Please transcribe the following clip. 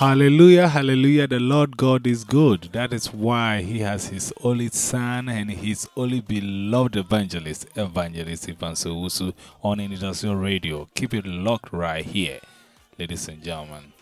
Hallelujah, hallelujah. The Lord God is good. That is why He has His only Son and His only beloved evangelist, Evangelist Evans Owusu, on International Radio. Keep it locked right here, ladies and gentlemen.